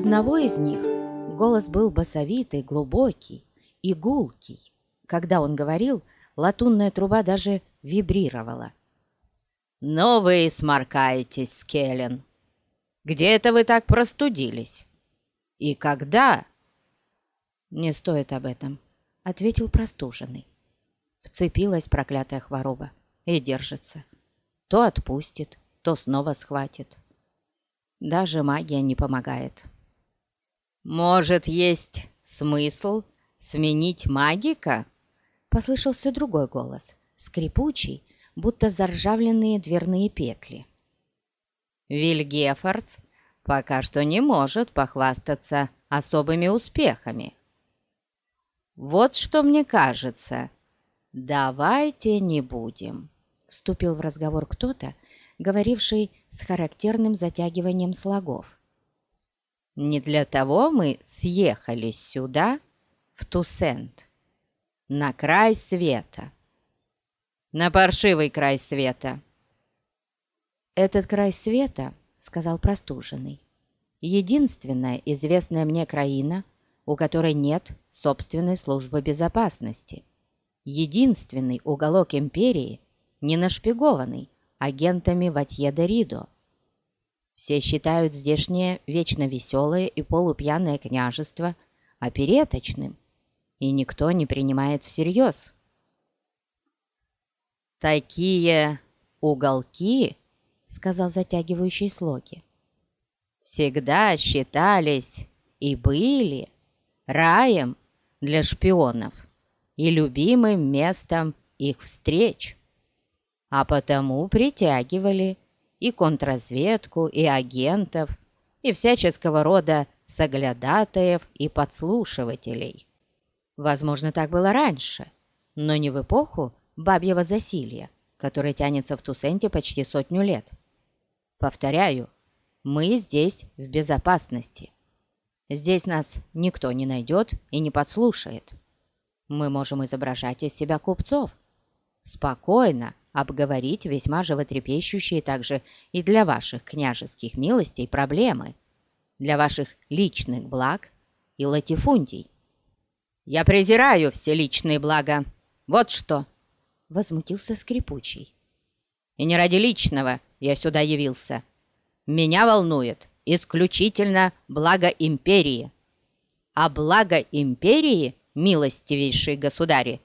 одного из них голос был басовитый, глубокий и гулкий. Когда он говорил, латунная труба даже вибрировала. «Но вы сморкаетесь, Скеллен. Где это вы так простудились? И когда?» «Не стоит об этом», — ответил простуженный. Вцепилась проклятая хвороба и держится. То отпустит, то снова схватит. Даже магия не помогает. «Может, есть смысл сменить магика?» Послышался другой голос, скрипучий, будто заржавленные дверные петли. Вильгефордс пока что не может похвастаться особыми успехами. Вот что мне кажется. Давайте не будем, вступил в разговор кто-то, говоривший с характерным затягиванием слогов. Не для того мы съехались сюда, в Тусент, на край света. На паршивый край света. Этот край света, сказал простуженный, единственная известная мне краина, у которой нет собственной службы безопасности. Единственный уголок империи, не нашпигованный агентами Ватье де Ридо. Все считают здешнее вечно веселое и полупьяное княжество опереточным, и никто не принимает всерьез. «Такие уголки, — сказал затягивающий слоги, — всегда считались и были раем для шпионов и любимым местом их встреч, а потому притягивали и контрразведку, и агентов, и всяческого рода соглядатаев и подслушивателей. Возможно, так было раньше, но не в эпоху бабьего засилья, которое тянется в Тусенте почти сотню лет. Повторяю, мы здесь в безопасности. Здесь нас никто не найдет и не подслушает. Мы можем изображать из себя купцов, спокойно обговорить весьма животрепещущие также и для ваших княжеских милостей проблемы, для ваших личных благ и латифундий. «Я презираю все личные блага. Вот что!» — возмутился скрипучий. «И не ради личного я сюда явился. Меня волнует исключительно благо империи. А благо империи, милостивейшие государи,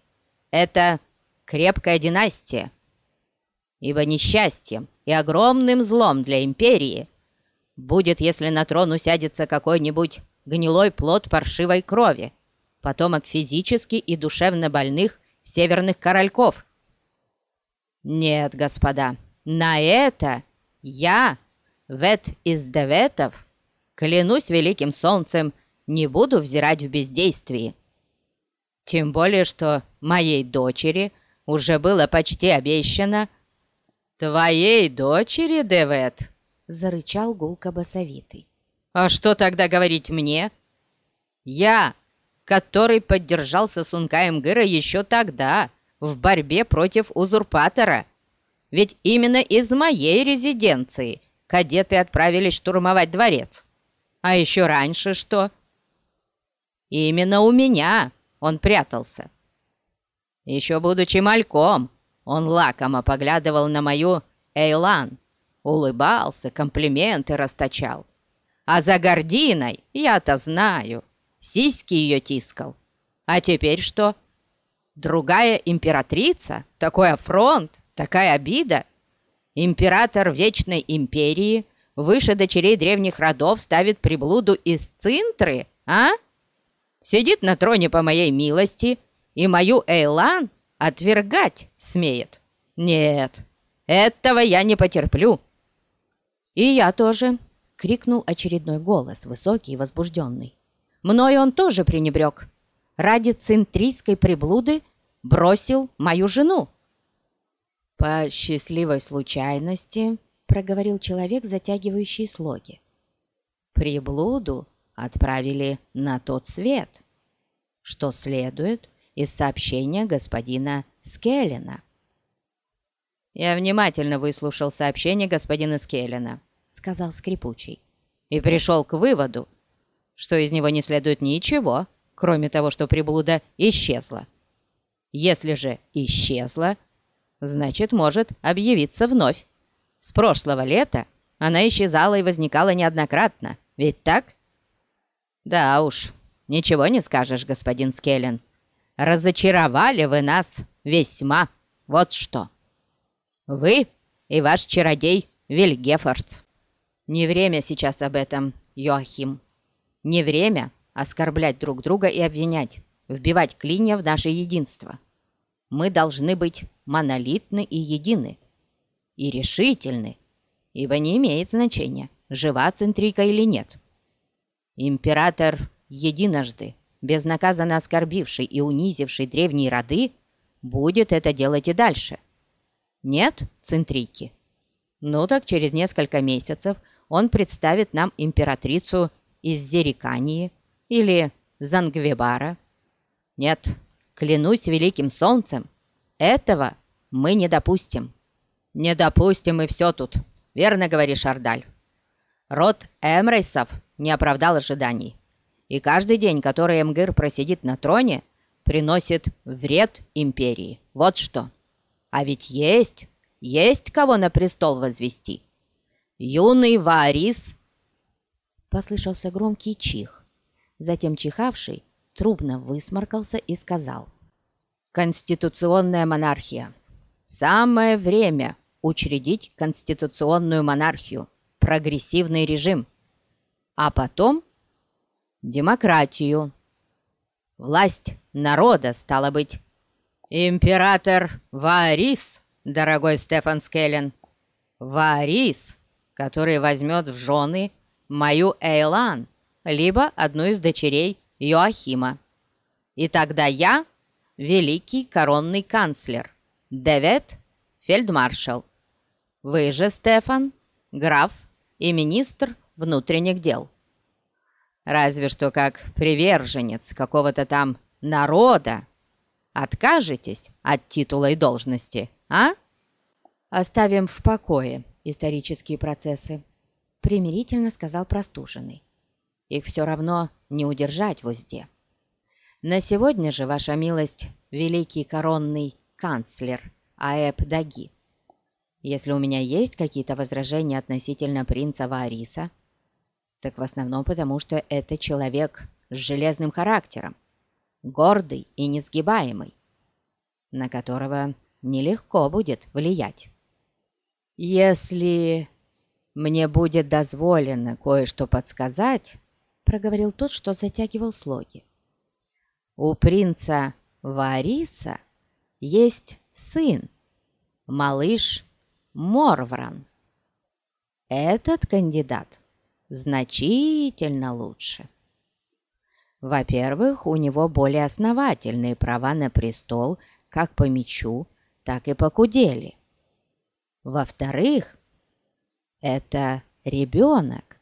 это крепкая династия. Ибо несчастьем и огромным злом для империи будет, если на трон усядется какой-нибудь гнилой плод паршивой крови, потомок физически и душевно больных северных корольков. Нет, господа, на это я, Вет из Деветов, клянусь великим солнцем, не буду взирать в бездействии. Тем более, что моей дочери уже было почти обещано «Твоей дочери, Девет!» — зарычал гулко басовитый. «А что тогда говорить мне? Я, который поддержал Сосунка Эмгыра еще тогда, в борьбе против узурпатора. Ведь именно из моей резиденции кадеты отправились штурмовать дворец. А еще раньше что? Именно у меня он прятался. Еще будучи мальком, он лакомо поглядывал на мою Эйлан, улыбался, комплименты расточал. А за гординой, я-то знаю, сиськи ее тискал. А теперь что? Другая императрица? Такой афронт? Такая обида? Император Вечной Империи выше дочерей древних родов ставит приблуду из Цинтры, а? Сидит на троне по моей милости и мою Эйлан отвергать смеет. Нет, этого я не потерплю. И я тоже, — крикнул очередной голос, высокий и возбужденный. Мною он тоже пренебрег. Ради центрийской приблуды бросил мою жену. «По счастливой случайности», — проговорил человек, затягивающий слоги. «Приблуду отправили на тот свет, что следует из сообщения господина Скеллена». «Я внимательно выслушал сообщение господина Скеллена», — сказал скрипучий, «и пришел к выводу, что из него не следует ничего, кроме того, что приблуда исчезла. Если же исчезла, значит, может объявиться вновь. С прошлого лета она исчезала и возникала неоднократно, ведь так? Да уж, ничего не скажешь, господин Скеллен. Разочаровали вы нас весьма, вот что. Вы и ваш чародей Вильгефордс. Не время сейчас об этом, Йоахим. Не время оскорблять друг друга и обвинять, вбивать клинья в наше единство. Мы должны быть монолитны и едины, и решительны, ибо не имеет значения, жива Центрика или нет. Император единожды, безнаказанно оскорбивший и унизивший древние роды, будет это делать и дальше. Нет, Центрики? Ну так через несколько месяцев он представит нам императрицу из Зерикании или Зангвебара. Нет, клянусь великим солнцем, этого мы не допустим. Не допустим и все тут, верно говоришь, Ардаль. Род Эмрейсов не оправдал ожиданий, и каждый день, который Эмгир просидит на троне, приносит вред империи. Вот что. А ведь есть, есть кого на престол возвести. Юный Варис Послышался громкий чих. Затем чихавший трубно высморкался и сказал. «Конституционная монархия. Самое время учредить конституционную монархию, прогрессивный режим, а потом демократию. Власть народа, стала быть. Император Варис, дорогой Стефан Скеллен, Варис, который возьмет в жены мою Эйлан, либо одну из дочерей Йоахима. И тогда я великий коронный канцлер, Девет фельдмаршал. Вы же, Стефан, граф и министр внутренних дел. Разве что как приверженец какого-то там народа откажетесь от титула и должности, а? Оставим в покое исторические процессы примирительно сказал простуженный. «Их все равно не удержать в узде. На сегодня же, ваша милость, великий коронный канцлер Аэб Даги. Если у меня есть какие-то возражения относительно принца Ваариса, так в основном потому, что это человек с железным характером, гордый и несгибаемый, на которого нелегко будет влиять. Если «Мне будет дозволено кое-что подсказать», — проговорил тот, что затягивал слоги. «У принца Вариса есть сын, малыш Морвран. Этот кандидат значительно лучше. Во-первых, у него более основательные права на престол как по мечу, так и по кудели. Во-вторых, это ребенок,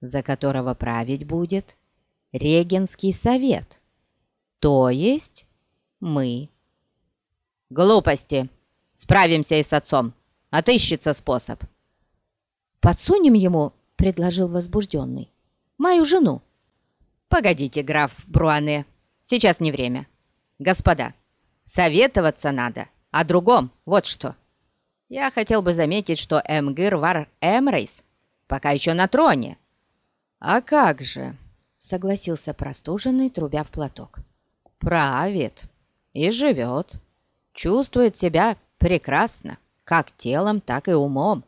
за которого править будет регенский совет, то есть мы. Глупости. Справимся и с отцом. Отыщется способ. Подсунем ему, предложил возбужденный, мою жену. Погодите, граф Бруане, сейчас не время. Господа, советоваться надо о другом, вот что. Я хотел бы заметить, что Эмгир Вар Эмрейс пока еще на троне. А как же, согласился простуженный, трубя в платок. Правит и живет, чувствует себя прекрасно, как телом, так и умом.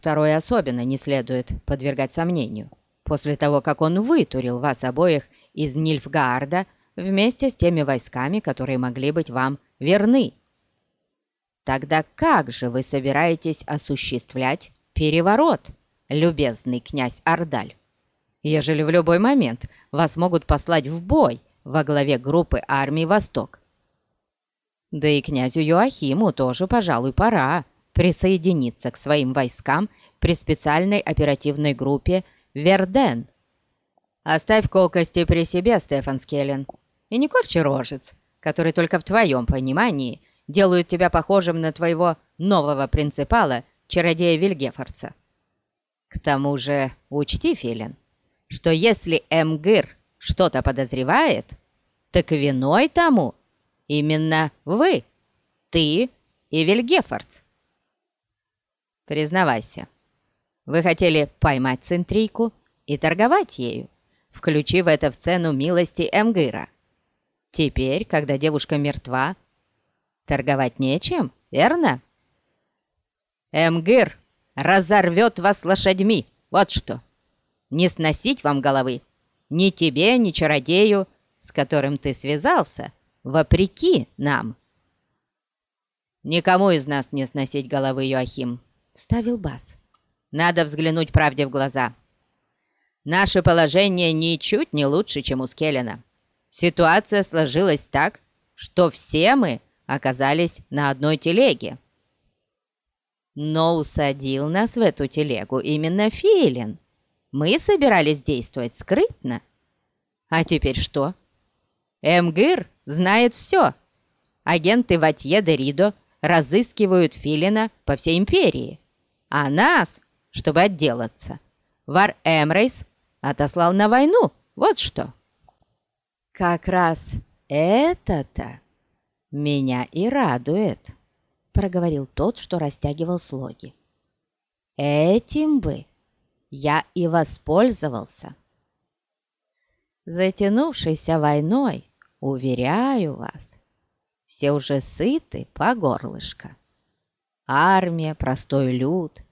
Второе особенно не следует подвергать сомнению. После того, как он вытурил вас обоих из Нильфгаарда вместе с теми войсками, которые могли быть вам верны. Тогда как же вы собираетесь осуществлять переворот, любезный князь Ардаль? Ежели в любой момент вас могут послать в бой во главе группы армий «Восток». Да и князю Юахиму тоже, пожалуй, пора присоединиться к своим войскам при специальной оперативной группе «Верден». Оставь колкости при себе, Стефан Скеллен, и не корчи рожец, который только в твоем понимании – делают тебя похожим на твоего нового принципала, чародея Вильгефорца. К тому же, учти, Филин, что если Эмгыр что-то подозревает, так виной тому именно вы, ты и Вильгефордс. Признавайся, вы хотели поймать центрийку и торговать ею, включив это в цену милости Эмгыра. Теперь, когда девушка мертва, торговать нечем, верно? Эмгыр разорвет вас лошадьми, вот что. Не сносить вам головы, ни тебе, ни чародею, с которым ты связался, вопреки нам. «Никому из нас не сносить головы, Йоахим», — вставил Бас. «Надо взглянуть правде в глаза. Наше положение ничуть не лучше, чем у Скеллена. Ситуация сложилась так, что все мы оказались на одной телеге. Но усадил нас в эту телегу именно Филин. Мы собирались действовать скрытно. А теперь что? Эмгир знает все. Агенты Ватье де Ридо разыскивают Филина по всей империи. А нас, чтобы отделаться, Вар Эмрейс отослал на войну. Вот что. Как раз это-то меня и радует, проговорил тот, что растягивал слоги. Этим бы я и воспользовался. Затянувшейся войной, уверяю вас, все уже сыты по горлышко. Армия, простой люд,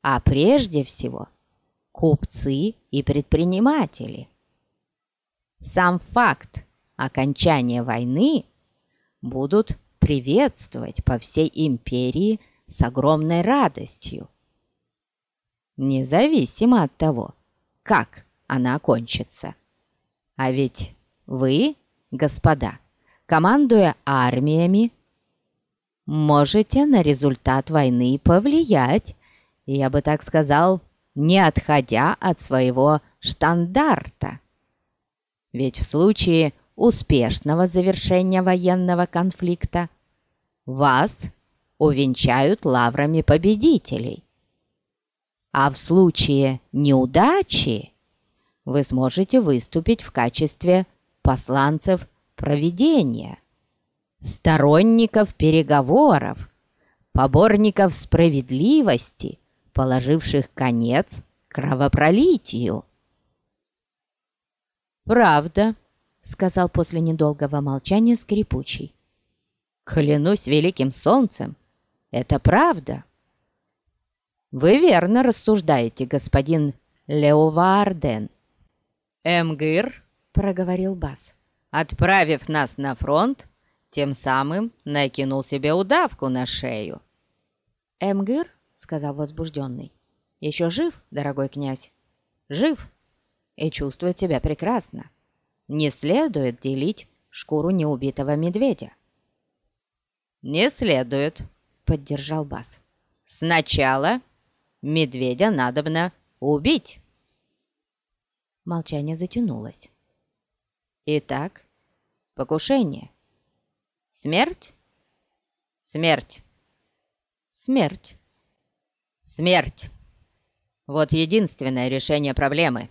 а прежде всего купцы и предприниматели. Сам факт окончания войны будут приветствовать по всей империи с огромной радостью. Независимо от того, как она кончится. А ведь вы, господа, командуя армиями, можете на результат войны повлиять, я бы так сказал, не отходя от своего штандарта. Ведь в случае успешного завершения военного конфликта вас увенчают лаврами победителей. А в случае неудачи вы сможете выступить в качестве посланцев проведения, сторонников переговоров, поборников справедливости, положивших конец кровопролитию. «Правда», — сказал после недолгого молчания скрипучий. «Клянусь великим солнцем, это правда». «Вы верно рассуждаете, господин Леоварден». «Эмгир», — проговорил Бас, отправив нас на фронт, тем самым накинул себе удавку на шею. «Эмгир», — сказал возбужденный, — «еще жив, дорогой князь, жив и чувствует себя прекрасно. Не следует делить шкуру неубитого медведя». «Не следует», — поддержал Бас. «Сначала медведя надобно убить». Молчание затянулось. Итак, покушение. Смерть? Смерть. Смерть. Смерть. Вот единственное решение проблемы.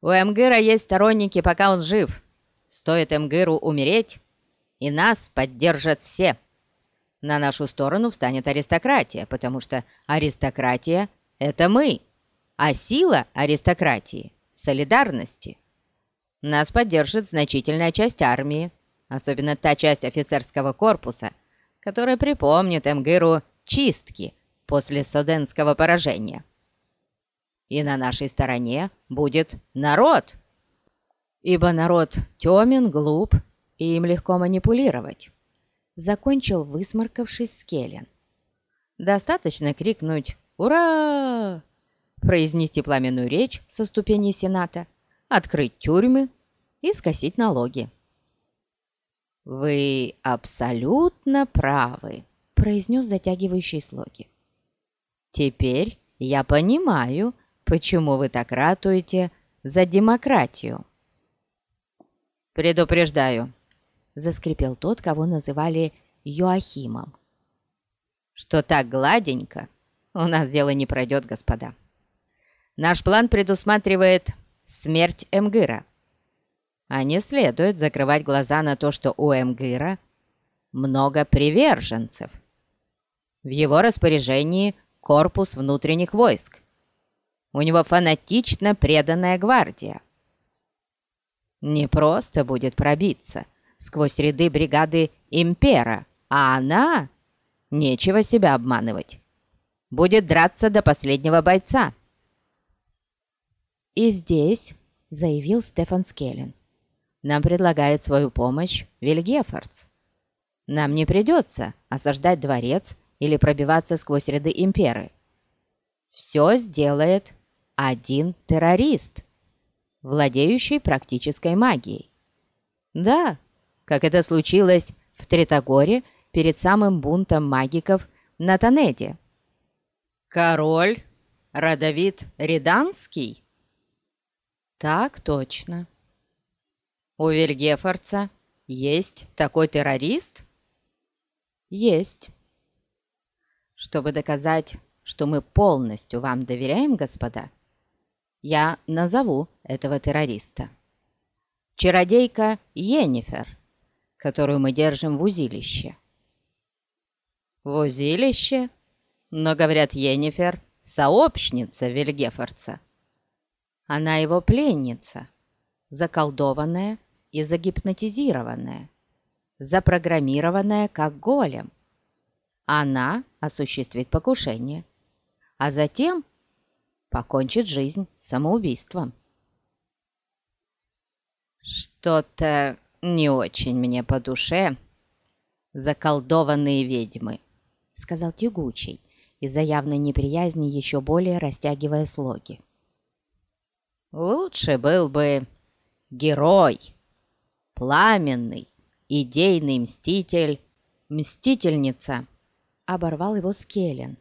У Эмгыра есть сторонники, пока он жив. Стоит Эмгыру умереть, и нас поддержат все. На нашу сторону встанет аристократия, потому что аристократия — это мы, а сила аристократии солидарности. Нас поддержит значительная часть армии, особенно та часть офицерского корпуса, которая припомнит Эмгыру чистки после Соденского поражения. И на нашей стороне будет народ, ибо народ темен, глуп, и им легко манипулировать. Закончил высморкавшись Скеллен. Достаточно крикнуть «Ура!» произнести пламенную речь со ступени Сената, открыть тюрьмы и скосить налоги. «Вы абсолютно правы», — произнес затягивающий слоги. «Теперь я понимаю, почему вы так ратуете за демократию». «Предупреждаю», — заскрипел тот, кого называли Йоахимом, «что так гладенько у нас дело не пройдет, господа. Наш план предусматривает смерть Эмгыра. А не следует закрывать глаза на то, что у Эмгыра много приверженцев. В его распоряжении корпус внутренних войск. У него фанатично преданная гвардия. Не просто будет пробиться сквозь ряды бригады Импера, а она, нечего себя обманывать, будет драться до последнего бойца. И здесь, заявил Стефан Скеллен, нам предлагает свою помощь Вильгефордс. Нам не придется осаждать дворец или пробиваться сквозь ряды имперы. Все сделает один террорист, владеющий практической магией. Да, как это случилось в Тритогоре перед самым бунтом магиков на Танеде. «Король Родовид Риданский?» «Так точно». «У Вильгефорца есть такой террорист?» «Есть». «Чтобы доказать, что мы полностью вам доверяем, господа, я назову этого террориста. Чародейка Йеннифер, которую мы держим в узилище». «В узилище? Но, говорят, Йеннифер — сообщница Вильгефорца». «Она его пленница, заколдованная и загипнотизированная» запрограммированная как голем. Она осуществит покушение, а затем покончит жизнь самоубийством. «Что-то не очень мне по душе заколдованные ведьмы», — сказал Тягучий, из-за явной неприязни еще более растягивая слоги. «Лучше был бы герой, пламенный, идейный мститель, мстительница!» — оборвал его Скеллен.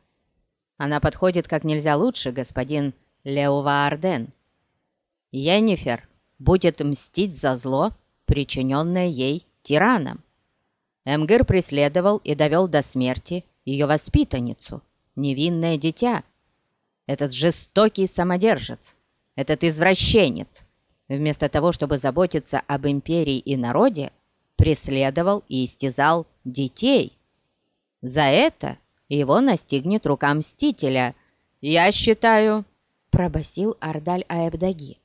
«Она подходит как нельзя лучше, господин Леова Арден. Йеннифер будет мстить за зло, причиненное ей тираном. Эмгер преследовал и довел до смерти ее воспитанницу, невинное дитя. Этот жестокий самодержец, этот извращенец, вместо того, чтобы заботиться об империи и народе, преследовал и истязал детей. За это его настигнет рука Мстителя. Я считаю, — пробасил Ардаль Аэбдаги.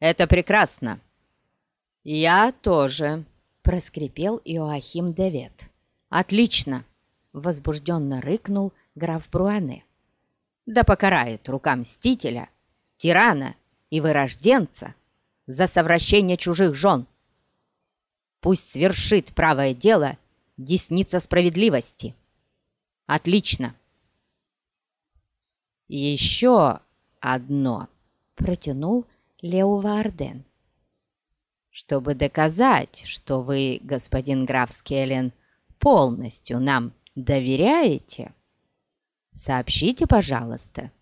«Это прекрасно!» «Я тоже!» — проскрипел Иоахим Девет. «Отлично!» — возбужденно рыкнул граф Бруане. «Да покарает рука Мстителя, тирана и вырожденца за совращение чужих жен!» Пусть свершит правое дело десница справедливости. Отлично. Еще одно, протянул Лео Арден. Чтобы доказать, что вы, господин граф Скеллен, полностью нам доверяете, сообщите, пожалуйста,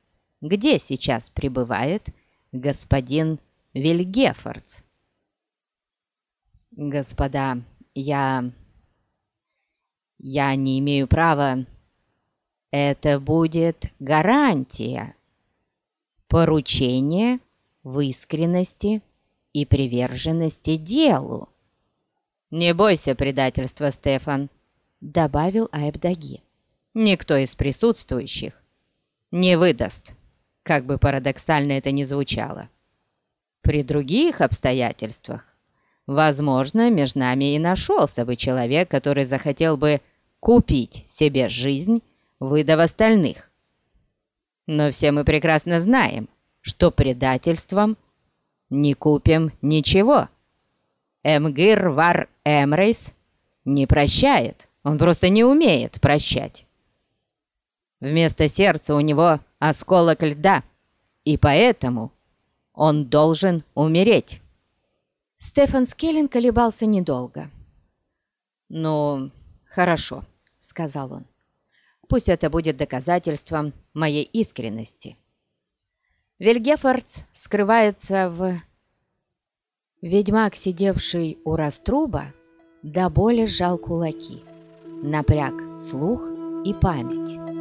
где сейчас пребывает господин Вильгефордс. «Господа, я... я не имею права...» «Это будет гарантия. Поручение в искренности и приверженности делу». «Не бойся предательства, Стефан», — добавил Айбдаги. «Никто из присутствующих не выдаст, как бы парадоксально это ни звучало. При других обстоятельствах Возможно, между нами и нашелся бы человек, который захотел бы купить себе жизнь, выдав остальных. Но все мы прекрасно знаем, что предательством не купим ничего. Эмгир Вар Эмрейс не прощает, он просто не умеет прощать. Вместо сердца у него осколок льда, и поэтому он должен умереть. Стефан Скеллен колебался недолго. «Ну, хорошо», — сказал он. «Пусть это будет доказательством моей искренности. Вильгефордс скрывается в...» Ведьмак, сидевший у раструба, до боли сжал кулаки, напряг слух и память.